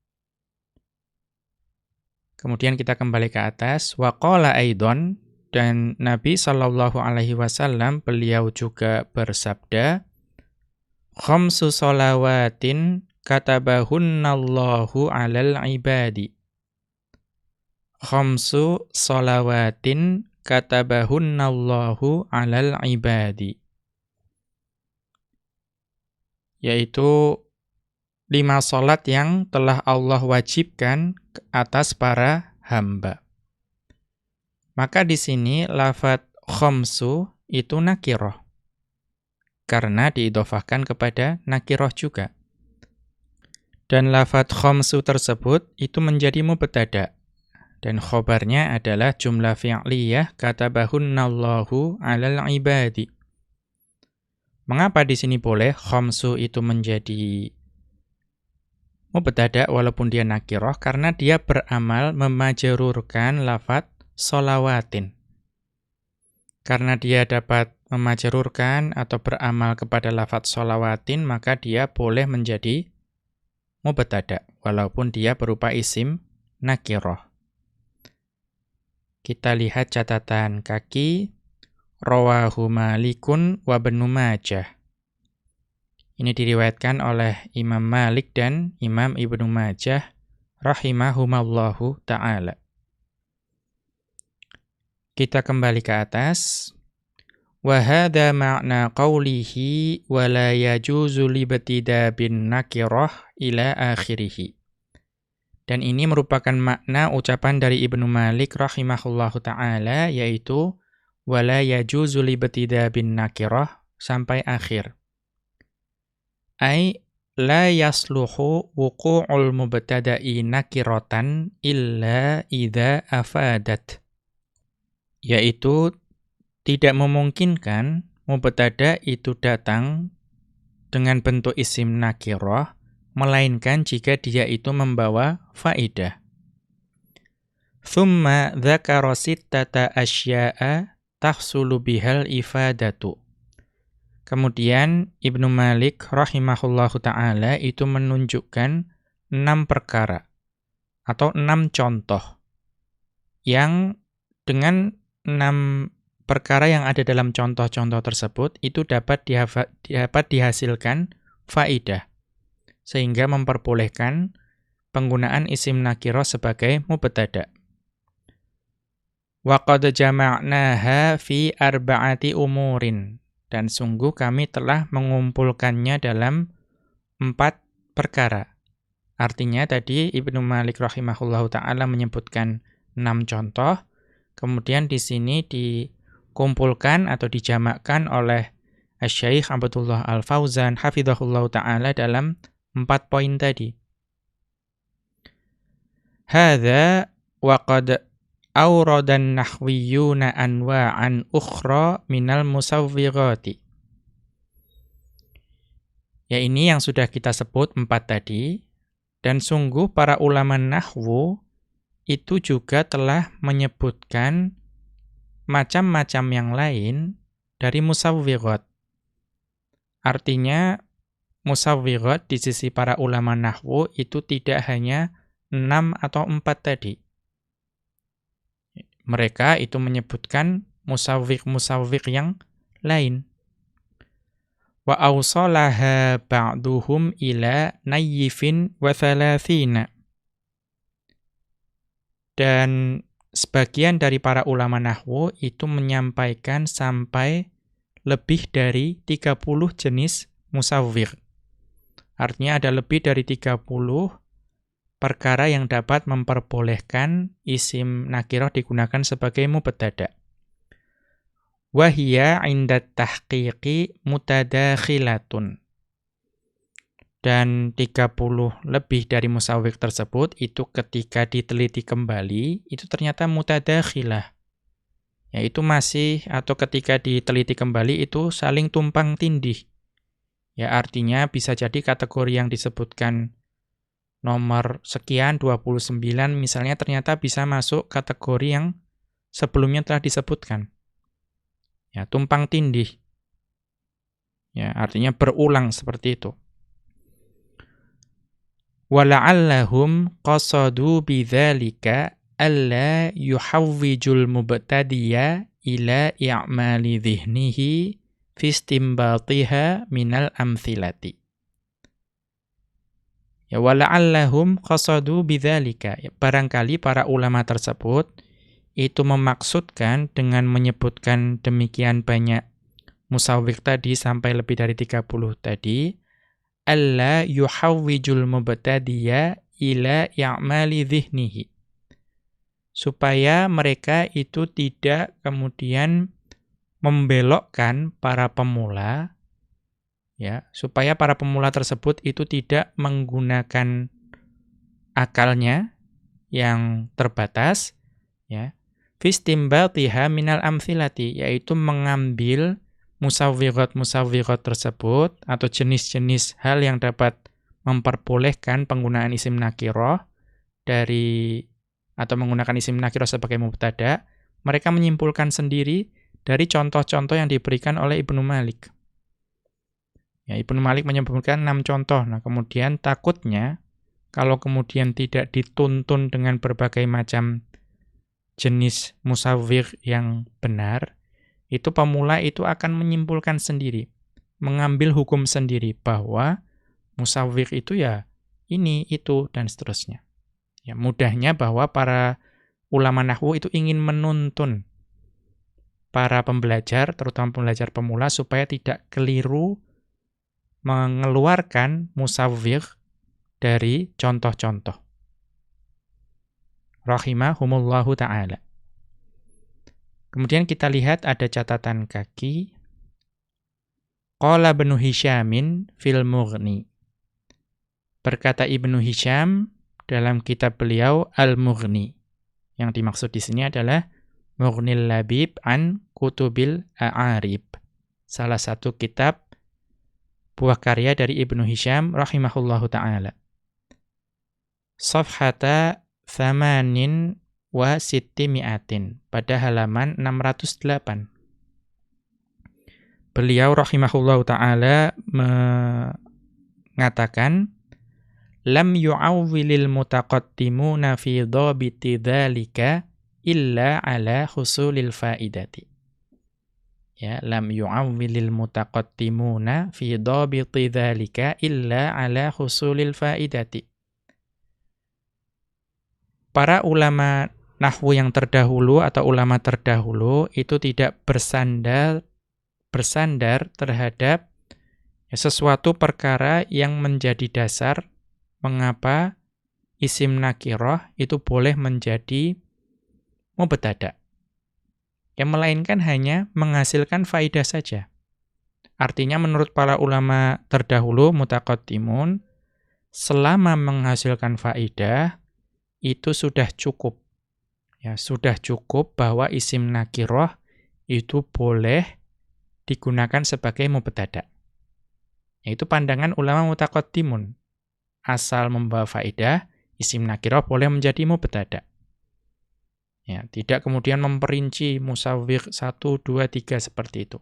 Kemudian kita kembali ke atas. Wa qala aidon dan Nabi Shallallahu Alaihi Wasallam beliau juga bersabda, "Khamsu salawatin katabahunnallahu alal ibadi." Khamsu salawatin katabahunnallahu alal ibadi. Yaitu lima salat yang telah Allah wajibkan atas para hamba. Maka di sini lafat khomsu itu nakiroh. Karena diidofahkan kepada nakiroh juga. Dan lafat khomsu tersebut itu menjadi mubtada. Dan khobarnya adalah jumlah fi'liyah katabahunnallahu alal ibadi. Mengapa di sini boleh khomsu itu menjadi mubtada walaupun dia nakiroh? Karena dia beramal memajerurkan lafat solawatin. Karena dia dapat memajerurkan atau beramal kepada lafat solawatin, maka dia boleh menjadi mubtada, walaupun dia berupa isim nakiroh. Kita lihat catatan kaki, rawahu malikun wa benu majah. Ini diriwayatkan oleh Imam Malik dan Imam Ibnu Majah rahimahumallahu ta'ala. Kita kembali ke atas. Wa hadha ma'na qawlihi wa la yajuzu libtida bin nakirah ila akhirih. Dan ini merupakan makna ucapan dari Ibnu Malik rahimahullahu taala yaitu wala yajuzu libtida bin nakirah sampai akhir. Ai la yasluhu wuqu'ul mubtada'i nakiratan illa idza afadat yaitu tidak memungkinkan mubtada itu datang dengan bentuk isim nakiroh, melainkan jika dia itu membawa faidah. Thumma dzakara sittata asya'a tahsulu bihal ifadatu. Kemudian Ibnu Malik rahimahullahu taala itu menunjukkan enam perkara atau enam contoh yang dengan enam perkara yang ada dalam contoh-contoh tersebut itu dapat dapat dihasilkan faidah sehingga memperbolehkan penggunaan isim nakiro sebagai mubtada. Wa qad jama'naha fi arba'ati umurin. Dan sungguh kami telah mengumpulkannya dalam empat perkara. Artinya tadi Ibnu Malik rahimahullahu taala menyebutkan enam contoh, kemudian di sini dikumpulkan atau dijamakkan oleh Syekh Abdullah Al-Fauzan hafizahullahu taala dalam empat poin tadi. Hadza wa qad awradan nahwiyuna anwa'an ukhra minal musawwirati. Ya ini yang sudah kita sebut empat tadi. Dan sungguh para ulama nahwu itu juga telah menyebutkan macam-macam yang lain dari musawwirat. Artinya musawwirat di sisi para ulama nahwu itu tidak hanya enam atau empat tadi. Mereka itu menyebutkan musawwik-musawwik yang lain. Wa awsalaha ba'duhum ila nayyifin wa thalathina. Dan sebagian dari para ulama nahwu itu menyampaikan sampai lebih dari 30 jenis musawwir. Artinya ada lebih dari 30 perkara yang dapat memperbolehkan isim nakiroh digunakan sebagai mubtada. Wahia indat tahqiqi mutadakhilatun. Dan 30 lebih dari musawik tersebut itu ketika diteliti kembali, itu ternyata mutadakhilah. Yaitu masih atau ketika diteliti kembali itu saling tumpang tindih. Ya artinya bisa jadi kategori yang disebutkan nomor sekian 29 misalnya ternyata bisa masuk kategori yang sebelumnya telah disebutkan. Ya, tumpang tindih. Ya, artinya berulang seperti itu. Wala'allahum qasadu bidzalika alla yuhawwijul mubtadiya ila i'mali dhihnihi fi istimbatiha minal amthilati. Ya wala'allahum qasadu bidzalika. Barangkali para ulama tersebut itu memaksudkan dengan menyebutkan demikian banyak musawwir tadi sampai lebih dari 30 tadi alla yuhawwijul mubtadiya ila i'mali dhihnihi supaya mereka itu tidak kemudian membelokkan para pemula ya supaya para pemula tersebut itu tidak menggunakan akalnya yang terbatas ya. Fistimbatiha minal amthilati yaitu mengambil musawwirat-musawwirat tersebut atau jenis-jenis hal yang dapat memperbolehkan penggunaan isim nakiroh dari atau menggunakan isim nakiroh sebagai mubtada mereka menyimpulkan sendiri dari contoh-contoh yang diberikan oleh Ibnu Malik Ya, Ibnu Malik menyebutkan enam contoh. Nah, kemudian takutnya kalau kemudian tidak dituntun dengan berbagai macam jenis musawir yang benar, itu pemula itu akan menyimpulkan sendiri, mengambil hukum sendiri bahwa musawir itu ya ini, itu, dan seterusnya. Ya, mudahnya bahwa para ulama nahwu itu ingin menuntun para pembelajar, terutama pembelajar pemula, supaya tidak keliru mengeluarkan musawwir dari contoh-contoh. Rahimahumullahu ta'ala. Kemudian kita lihat ada catatan kaki. Qala Ibnu Hisyamin fil Mughni. Berkata Ibnu Hisyam dalam kitab beliau Al-Mughni. Yang dimaksud di sini adalah Mughnil Labib an Kutubil A'arib salah satu kitab buah karya dari Ibnu Hisham rahimahullahu taala. Safhata thamanin wa mi'atin pada halaman 608. Beliau rahimahullahu taala mengatakan lam yu'awwilil mutaqaddimuna fi dhabiti dzalika illa ala husulil faidati. Ya, lam yu'awwilil mutaqaddimuna fi dhabiti dzalika illa ala husulil faidati. Para ulama nahwu yang terdahulu atau ulama terdahulu itu tidak bersandar bersandar terhadap sesuatu perkara yang menjadi dasar mengapa isim nakiroh itu boleh menjadi mubtada. Yang melainkan hanya menghasilkan faidah saja. Artinya menurut para ulama terdahulu mutaqaddimun selama menghasilkan faidah itu sudah cukup. Ya, sudah cukup bahwa isim nakiroh itu boleh digunakan sebagai mubtada. Yaitu pandangan ulama mutaqaddimun asal membawa faedah, isim nakirah boleh menjadi mubtada. Ya, tidak kemudian memperinci musawwir 1 2 3 seperti itu.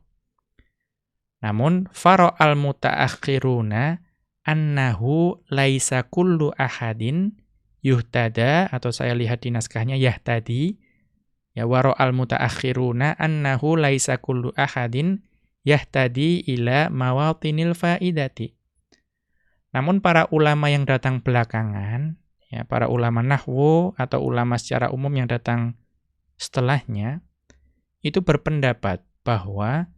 Namun faro al mutaakhiruna annahu laisa kullu ahadin yuhtada atau saya lihat di naskahnya yahtadi ya waro al mutaakhiruna annahu laisa kullu ahadin yahtadi ila mawatinil faidati. Namun para ulama yang datang belakangan, ya para ulama nahwu atau ulama secara umum yang datang setelahnya, itu berpendapat bahwa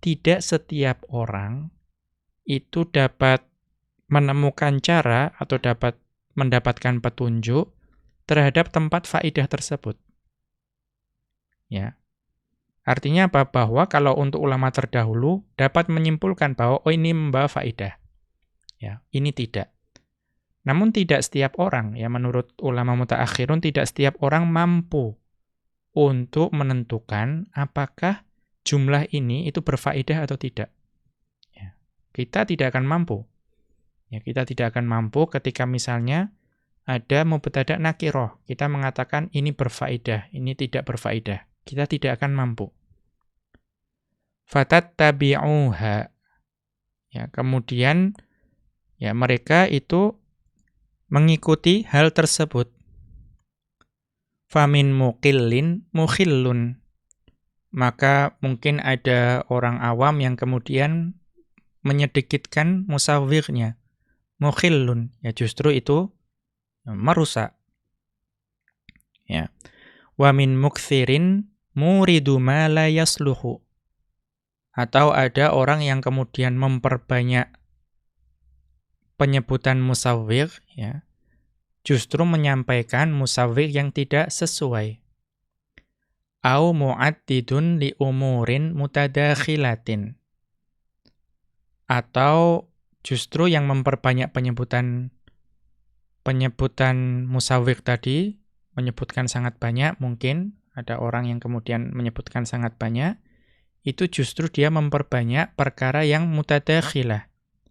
tidak setiap orang itu dapat menemukan cara atau dapat mendapatkan petunjuk terhadap tempat faidah tersebut. Ya. Artinya apa? Bahwa kalau untuk ulama terdahulu dapat menyimpulkan bahwa oh ini membawa faidah. Ya, ini tidak. Namun tidak setiap orang, ya menurut ulama mutaakhirun tidak setiap orang mampu untuk menentukan apakah jumlah ini itu berfaedah atau tidak. Ya, kita tidak akan mampu. Ya, kita tidak akan mampu ketika misalnya ada mubtada nakiroh. Kita mengatakan ini berfaedah, ini tidak berfaedah. Kita tidak akan mampu. Fatat tabi'uha. Ya, kemudian Ya, mereka itu mengikuti hal tersebut. Famin mukillin mukhillun. Maka mungkin ada orang awam yang kemudian menyedikitkan musawirnya. Mukhillun. Ya justru itu merusak. Ya. Wa min mukthirin muridu ma la yasluhu. Atau ada orang yang kemudian memperbanyak penyebutan musawwir ya justru menyampaikan musawwir yang tidak sesuai au mu'addidun li umurin mutadakhilatin atau justru yang memperbanyak penyebutan penyebutan musawwir tadi menyebutkan sangat banyak mungkin ada orang yang kemudian menyebutkan sangat banyak itu justru dia memperbanyak perkara yang mutadakhilah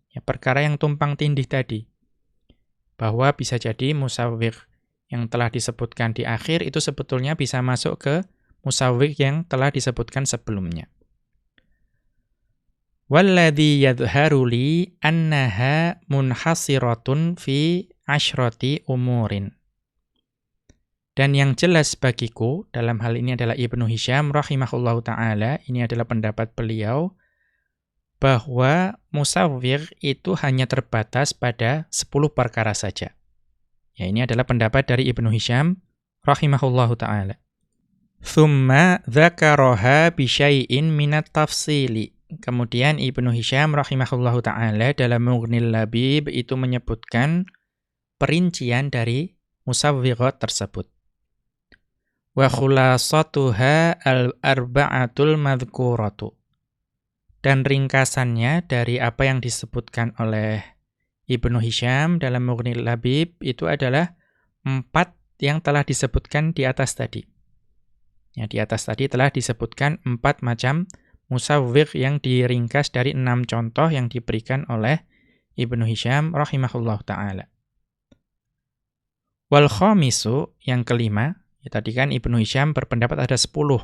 Ya, perkara yang tumpang tindih tadi. Bahwa bisa jadi musawwir yang telah disebutkan di akhir itu sebetulnya bisa masuk ke musawwir yang telah disebutkan sebelumnya. Walladhi yadhharu li annaha munhasiratun fi ashrati umurin. Dan yang jelas bagiku dalam hal ini adalah Ibnu Hisham rahimahullahu taala, ini adalah pendapat beliau bahwa musawwir itu hanya terbatas pada 10 perkara saja. Ya, ini adalah pendapat dari Ibnu Hisham rahimahullahu taala. Thumma dzakaraha bi syai'in minat tafsili. Kemudian Ibnu Hisham rahimahullahu taala dalam Mughnil Labib itu menyebutkan perincian dari musawwirat tersebut. Wa khulasatuha al-arba'atul madhkuratu. Dan ringkasannya dari apa yang disebutkan oleh Ibnu Hisham dalam Mughnil Labib itu adalah empat yang telah disebutkan di atas tadi. Ya, di atas tadi telah disebutkan empat macam musawwir yang diringkas dari enam contoh yang diberikan oleh Ibnu Hisham rahimahullah ta'ala. Wal khamisu, yang kelima, ya tadi kan Ibnu Hisham berpendapat ada sepuluh,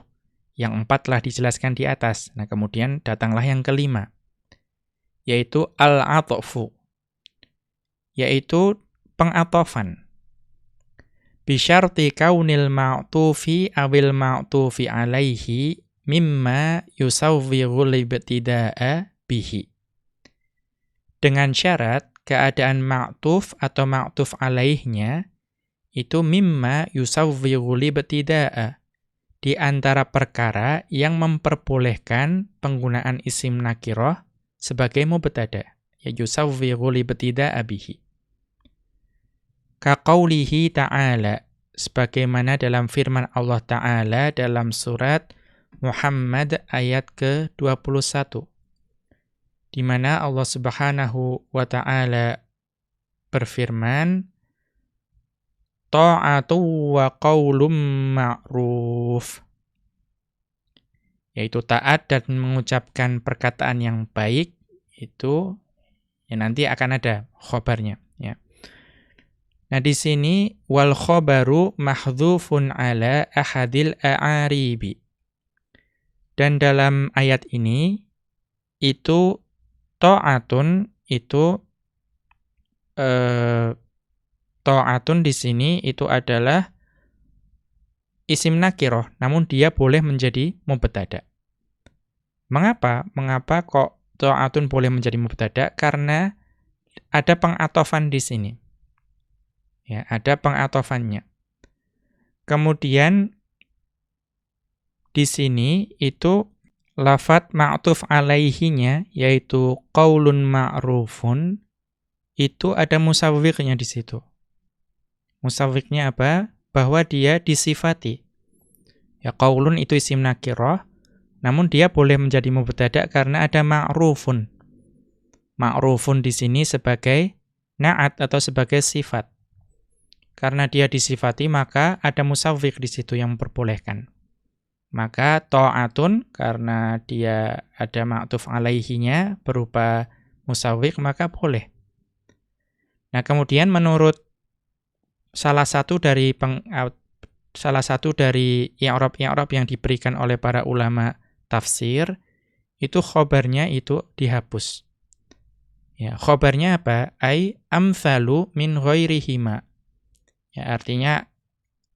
yang empat telah dijelaskan di atas. Nah kemudian datanglah yang kelima, yaitu al-atofu, yaitu pengatofan bisyarti kaunil ma'tufi awil ma'tufi alaihi mimma yusawwighul ibtida'a bihi. Dengan syarat keadaan ma'tuf atau ma'tuf alaihnya itu mimma yusawwighul ibtida'a di antara perkara yang memperbolehkan penggunaan isim nakiroh sebagai mubtada ya yusawwighul ibtida'a bihi. Kaqaulihi ta'ala, sebagaimana dalam firman Allah Ta'ala dalam surat Muhammad ayat ke-21. Di mana Allah Subhanahu wa taala berfirman ta'atu wa qaulum ma'ruf yaitu taat dan mengucapkan perkataan yang baik itu ya nanti akan ada khobarnya ya Nah di sini wal khobaru mahdhufun ala ahadil a'aribi. Dan dalam ayat ini itu ta'atun itu eh, ta'atun di sini itu adalah isim nakiroh, namun dia boleh menjadi mubtada. Mengapa? Mengapa kok ta'atun boleh menjadi mubtada? Karena ada pengatofan di sini. Ya, ada pengatofannya. Kemudian di sini itu lafat ma'tuf alaihinya yaitu qaulun ma'rufun itu ada musawwirnya di situ. Musawwirnya apa? Bahwa dia disifati. Ya qaulun itu isim nakirah, namun dia boleh menjadi mubtada karena ada ma'rufun. Ma'rufun di sini sebagai na'at atau sebagai sifat. Karena dia disifati maka ada musawwik di situ yang memperbolehkan. Maka ta'atun karena dia ada ma'tuf alaihinya berupa musawwik maka boleh. Nah, kemudian menurut salah satu dari peng, salah satu dari i'rab-i'rab yang diberikan oleh para ulama tafsir itu khobarnya itu dihapus. Ya, khobarnya apa? Ai amsalu min ghairihima. Ya, artinya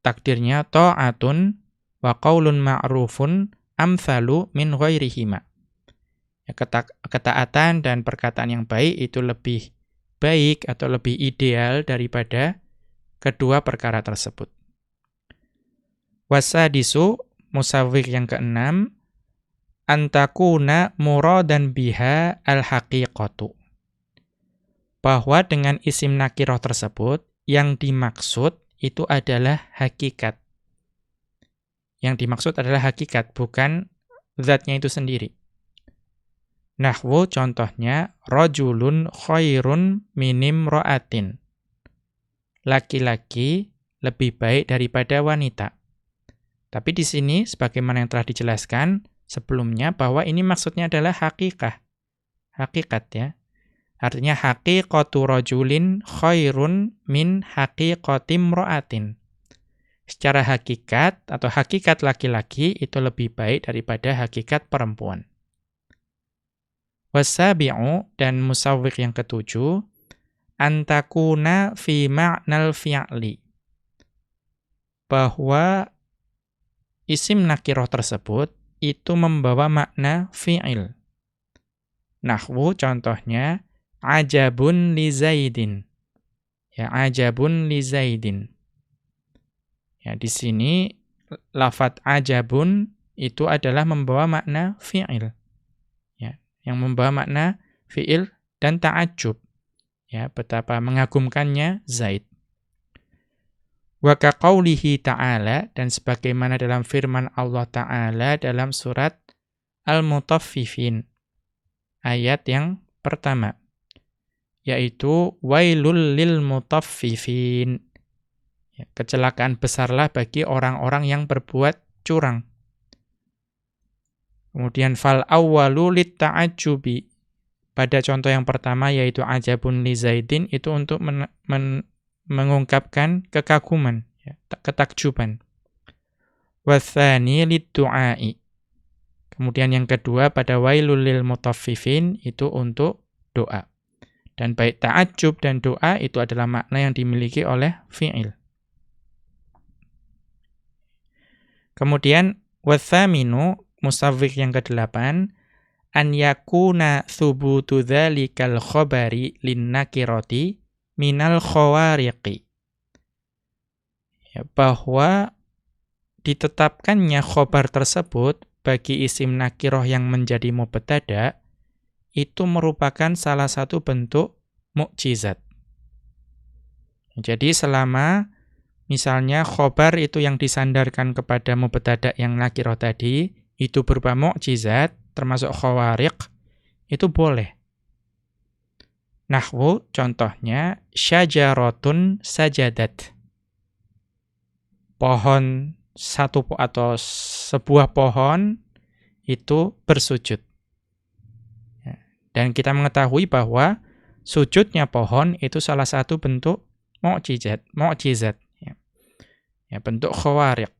takdirnya ta'atun wa qaulun ma'rufun amsalu min ghairihima. Ya, keta ketaatan dan perkataan yang baik itu lebih baik atau lebih ideal daripada kedua perkara tersebut. Wasadisu musawwir yang keenam antakuna muradan biha al-haqiqatu. Bahwa dengan isim nakiroh tersebut yang dimaksud itu adalah hakikat. Yang dimaksud adalah hakikat, bukan zatnya itu sendiri. Nahwu contohnya, rojulun khairun minim ro'atin. Laki-laki lebih baik daripada wanita. Tapi di sini, sebagaimana yang telah dijelaskan sebelumnya, bahwa ini maksudnya adalah hakikah. Hakikat ya. Artinya haqiqatu rajulin khairun min haqiqatim ro'atin. Secara hakikat atau hakikat laki-laki itu lebih baik daripada hakikat perempuan. Wasabi'u dan musawwik yang ketujuh antakuna fi ma'nal fi'li. Bahwa isim nakiroh tersebut itu membawa makna fi'il. Nahwu contohnya ajabun li Zaidin. Ya, ajabun li Zaidin. Ya, di sini lafat ajabun itu adalah membawa makna fi'il. Ya, yang membawa makna fi'il dan ta'ajub. Ya, betapa mengagumkannya Zaid. Wa kaqaulihi ta'ala dan sebagaimana dalam firman Allah Ta'ala dalam surat Al-Mutaffifin ayat yang pertama yaitu wailul lil mutaffifin. Ya, kecelakaan besarlah bagi orang-orang yang berbuat curang. Kemudian fal awwalu litta'ajjubi. Pada contoh yang pertama yaitu ajabun li Zaidin itu untuk men, men, mengungkapkan kekaguman, ya, ketakjuban. Wathani liddu'ai. Kemudian yang kedua pada wailul lil mutaffifin itu untuk doa. Dan baik ta'ajub dan doa itu adalah makna yang dimiliki oleh fi'il. Kemudian wathaminu musawwik yang kedelapan an yakuna thubutu dzalikal khabari linnakirati minal khawariqi. Ya, bahwa ditetapkannya khobar tersebut bagi isim nakiroh yang menjadi mubtada itu merupakan salah satu bentuk mukjizat. Jadi selama misalnya khobar itu yang disandarkan kepada mubtada yang nakiroh tadi itu berupa mukjizat termasuk khawariq itu boleh. Nahwu contohnya syajaratun sajadat. Pohon satu atau sebuah pohon itu bersujud. Ya, dan kita mengetahui bahwa sujudnya pohon itu salah satu bentuk mukjizat, mukjizat ya. bentuk khawariq.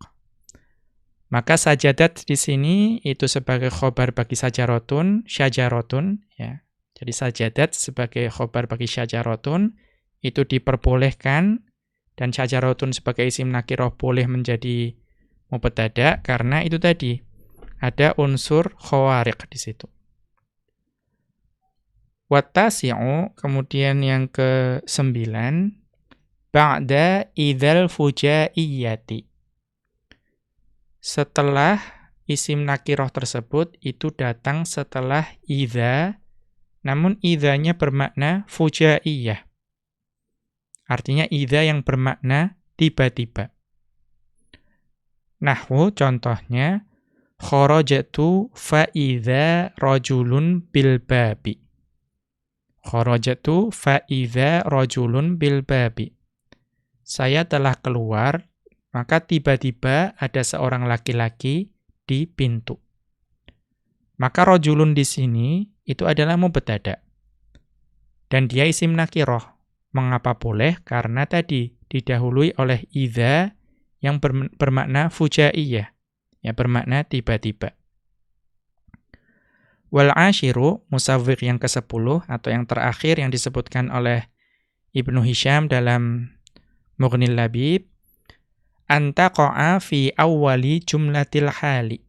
Maka sajadat di sini itu sebagai khobar bagi sajarotun, syajarotun ya. Jadi sajadat sebagai khobar bagi syajarotun itu diperbolehkan dan syajarotun sebagai isim nakiroh boleh menjadi mubtada karena itu tadi ada unsur khawariq di situ. Wattasi'u kemudian yang ke-9 ba'da idzal fujaiyati. Setelah isim nakiroh tersebut itu datang setelah idza namun idzanya bermakna fujaiyah. Artinya idza yang bermakna tiba-tiba. Nahwu contohnya kharajatu fa idza rajulun bil babi. Kharajatu fa idza rajulun bil babi. Saya telah keluar maka tiba-tiba ada seorang laki-laki di pintu. Maka rojulun di sini itu adalah mubtada. Dan dia isim nakiroh. Mengapa boleh? Karena tadi didahului oleh idza yang bermakna fujaiyah. Ya bermakna tiba-tiba. Wal ashiru musawwiq yang ke-10 atau yang terakhir yang disebutkan oleh Ibnu Hisham dalam Mughnil Labib antaqa'a fi awwali jumlatil hali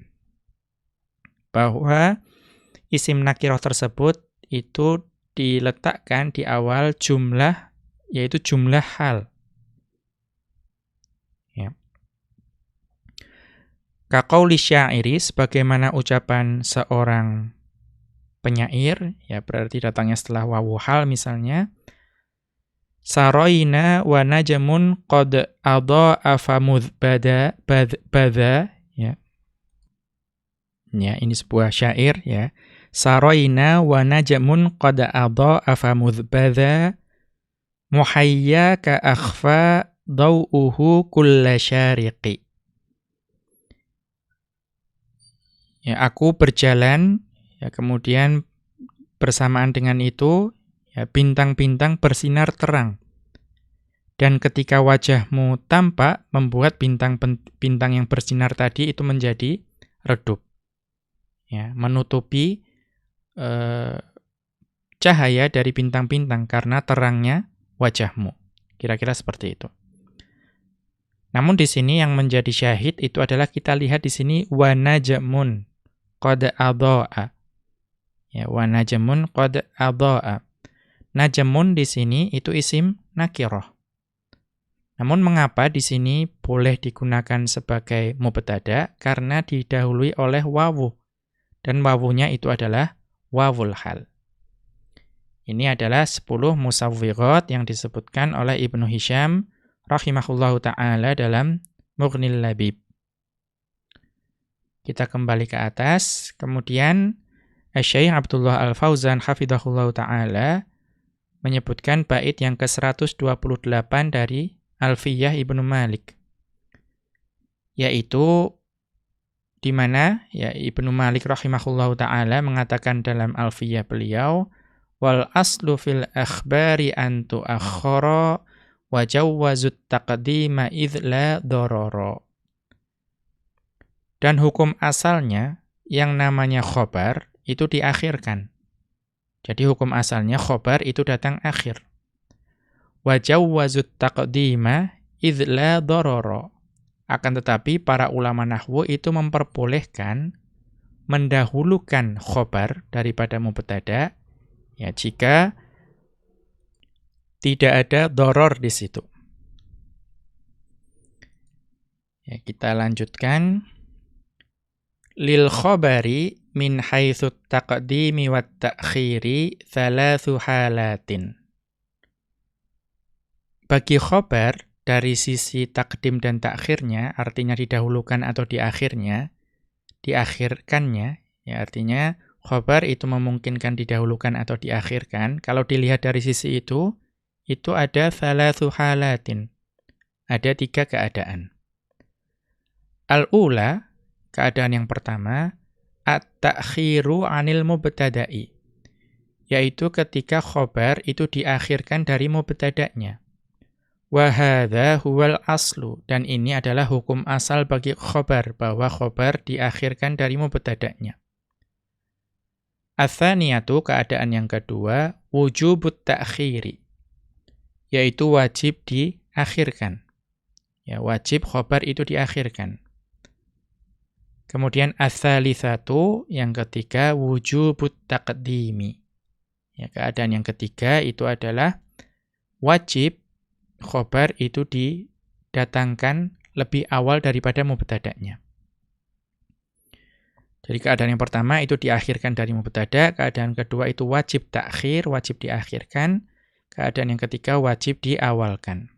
bahwa isim nakiroh tersebut itu diletakkan di awal jumlah, yaitu jumlah hal. Ya. Kaqauli syairi, sebagaimana ucapan seorang penyair, ya berarti datangnya setelah wawu hal misalnya, Saroina wa najamun qad adha'a famudh bada bada ya Ya, ini sebuah syair ya. Saroina wa najmun qad adha afamudbadha muhayya ka akhfa dawuhu kulla syariqi. Ya, aku berjalan ya kemudian bersamaan dengan itu ya bintang-bintang bersinar terang. Dan ketika wajahmu tampak membuat bintang-bintang yang bersinar tadi itu menjadi redup ya, menutupi eh, cahaya dari bintang-bintang karena terangnya wajahmu. Kira-kira seperti itu. Namun di sini yang menjadi syahid itu adalah kita lihat di sini wa najmun qad adha'a. Ya, wa najmun qad adha'a. Najmun di sini itu isim nakirah. Namun mengapa di sini boleh digunakan sebagai mubtada? Karena didahului oleh wawu. Dan wawunya itu adalah wawul hal. Ini adalah 10 musawwirat yang disebutkan oleh Ibnu Hisham rahimahullahu taala dalam Mughnil Labib. Kita kembali ke atas, kemudian Syekh Abdullah Al-Fauzan hafizahullahu taala menyebutkan bait yang ke-128 dari Alfiyah Ibnu Malik yaitu di mana ya Ibnu Malik rahimahullahu taala mengatakan dalam Alfiyah beliau wal aslu fil akhbari an tuakhkhara wa jawwazut taqdima id la darara. Dan hukum asalnya yang namanya khobar itu diakhirkan jadi hukum asalnya khobar itu datang akhir wa jawwazut taqdima id la darara akan tetapi para ulama nahwu itu memperbolehkan mendahulukan khobar daripada mubtada ya jika tidak ada doror di situ. Ya, kita lanjutkan. Lil khobari min haitsu taqdimi wat ta'khiri thalathu halatin. Bagi khobar, dari sisi takdim dan takhirnya, artinya didahulukan atau diakhirnya, diakhirkannya, ya artinya khobar itu memungkinkan didahulukan atau diakhirkan. Kalau dilihat dari sisi itu, itu ada thalathu halatin. Ada tiga keadaan. Al-ula, keadaan yang pertama, at-ta'khiru anil mubtada'i. Yaitu ketika khobar itu diakhirkan dari mubtada'nya. Wahada huwal aslu. Dan ini adalah hukum asal bagi khobar, bahwa khobar diakhirkan dari mubtada'nya. Athaniyatu, keadaan yang kedua, wujubut ta'khiri. Yaitu wajib diakhirkan. Ya, wajib khobar itu diakhirkan. Kemudian athalithatu, yang ketiga, wujubut taqdimi. Ya, keadaan yang ketiga itu adalah wajib khobar itu didatangkan lebih awal daripada mubtada'nya. Jadi keadaan yang pertama itu diakhirkan dari mubtada, keadaan kedua itu wajib takhir, wajib diakhirkan, keadaan yang ketiga wajib diawalkan.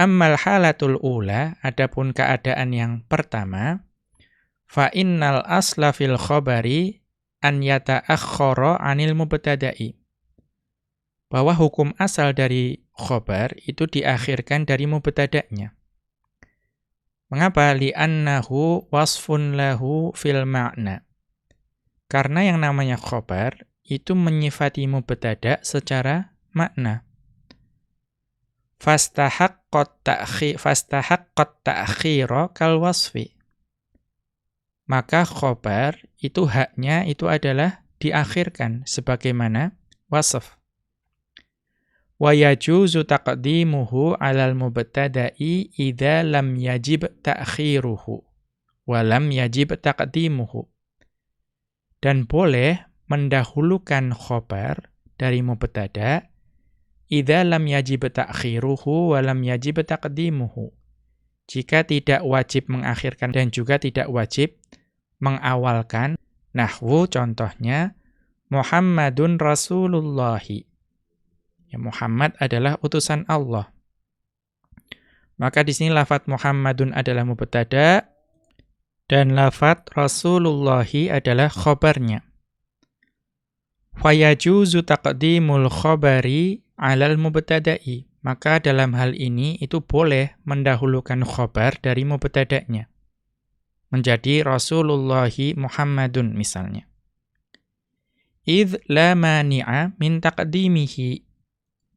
Ammal halatul ula, adapun keadaan yang pertama, fa innal asla fil khabari an yata'akhkhara 'anil mubtada'i bahwa hukum asal dari khobar itu diakhirkan dari mubtada'nya. Mengapa? Li'annahu wasfun lahu fil ma'na. Karena yang namanya khobar itu menyifati mubtada' secara makna. Fastahaqqat ta'khir fastahaqqat ta'khira kal wasfi. Maka khobar itu haknya itu adalah diakhirkan sebagaimana wasf wa yajuzu taqdimuhu 'alal mubtada'i idza lam yajib ta'khiruhu wa lam yajib taqdimuhu dan boleh mendahulukan khobar dari mubtada idza lam yajib ta'khiruhu wa lam yajib taqdimuhu jika tidak wajib mengakhirkan dan juga tidak wajib mengawalkan nahwu contohnya Muhammadun Rasulullahi Ya, Muhammad adalah utusan Allah. Maka di sini lafat Muhammadun adalah mubtada dan lafat Rasulullahi adalah khobarnya. Fayajuzu taqdimul khobari alal mubtada'i. Maka dalam hal ini itu boleh mendahulukan khobar dari mubtada'nya. Menjadi Rasulullahi Muhammadun misalnya. Idh la mani'a min taqdimihi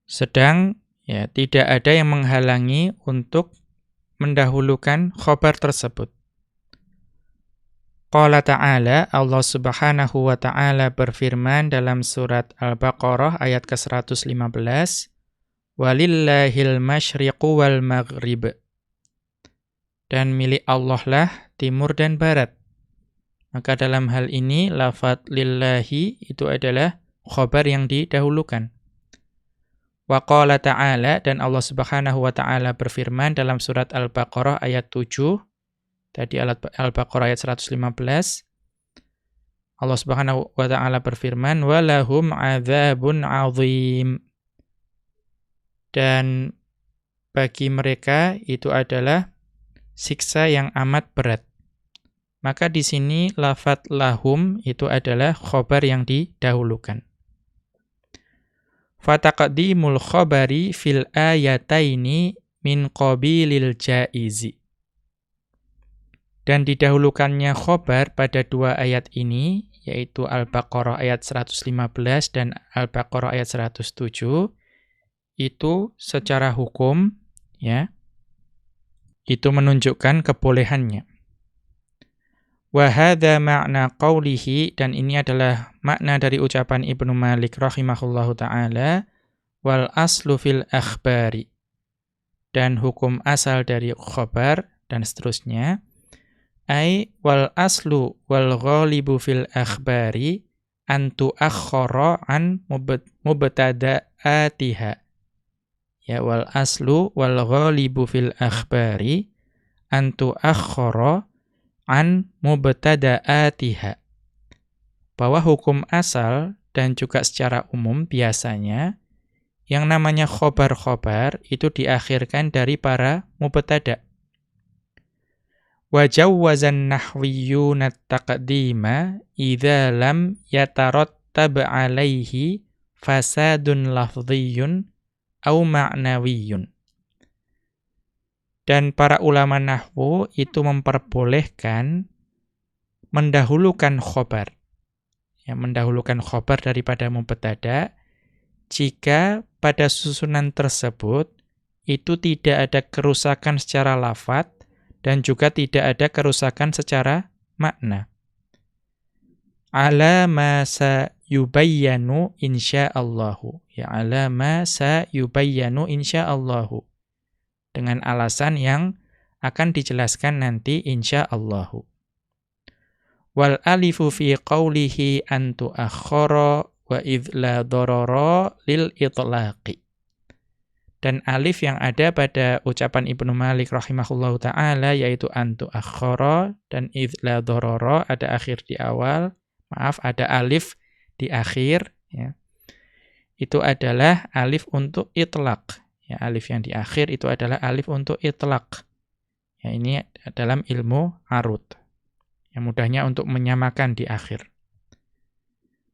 sedang ya tidak ada yang menghalangi untuk mendahulukan khobar tersebut. Qala ta'ala, Allah subhanahu wa ta'ala berfirman dalam surat Al-Baqarah ayat ke-115, Walillahil masyriqu wal maghrib. Dan milik Allah lah timur dan barat. Maka dalam hal ini, lafat lillahi itu adalah khobar yang didahulukan. Wa qala ta'ala dan Allah Subhanahu wa taala berfirman dalam surat Al-Baqarah ayat 7. Tadi Al-Baqarah ayat 115. Allah Subhanahu wa taala berfirman walahum adzabun azim. Dan bagi mereka itu adalah siksa yang amat berat. Maka di sini lafat lahum itu adalah khobar yang didahulukan. Fataqdimul khabari fil ayataini min qabilil jaizi. Dan didahulukannya khobar pada dua ayat ini, yaitu Al-Baqarah ayat 115 dan Al-Baqarah ayat 107, itu secara hukum, ya, itu menunjukkan kebolehannya. Wahada makna qawlihi, dan ini adalah makna dari ucapan Ibnu Malik rahimahullahu ta'ala, wal aslu fil akhbari. Dan hukum asal dari khobar, dan seterusnya, Ai wal aslu wal ghalibu fil akhbari antu akhara an mubtada'atiha. Ya wal aslu wal ghalibu fil akhbari antu akhara an mubtada'atiha. Bahwa hukum asal dan juga secara umum biasanya yang namanya khobar-khobar itu diakhirkan dari para mubtada' Wajawwazan nahwiyuna taqdima idza lam yatarattab alaihi fasadun lafdhiyun au ma'nawiyyun. Dan para ulama nahwu itu memperbolehkan mendahulukan khobar. Ya, mendahulukan khobar daripada mubtada jika pada susunan tersebut itu tidak ada kerusakan secara lafat dan juga tidak ada kerusakan secara makna. Ala ma sa yubayyanu insyaallahu. Ya ala ma sa yubayyanu insyaallahu. Dengan alasan yang akan dijelaskan nanti insyaallahu. Wal alifu fi qawlihi antu akhara wa idh la darara lil itlaqi. Dan alif yang ada pada ucapan Ibnu Malik rahimahullahu taala yaitu antu akhara dan idla dororo ada akhir di awal, maaf ada alif di akhir ya. Itu adalah alif untuk itlaq. Ya, alif yang di akhir itu adalah alif untuk itlaq. Ya, ini dalam ilmu arut. Yang mudahnya untuk menyamakan di akhir.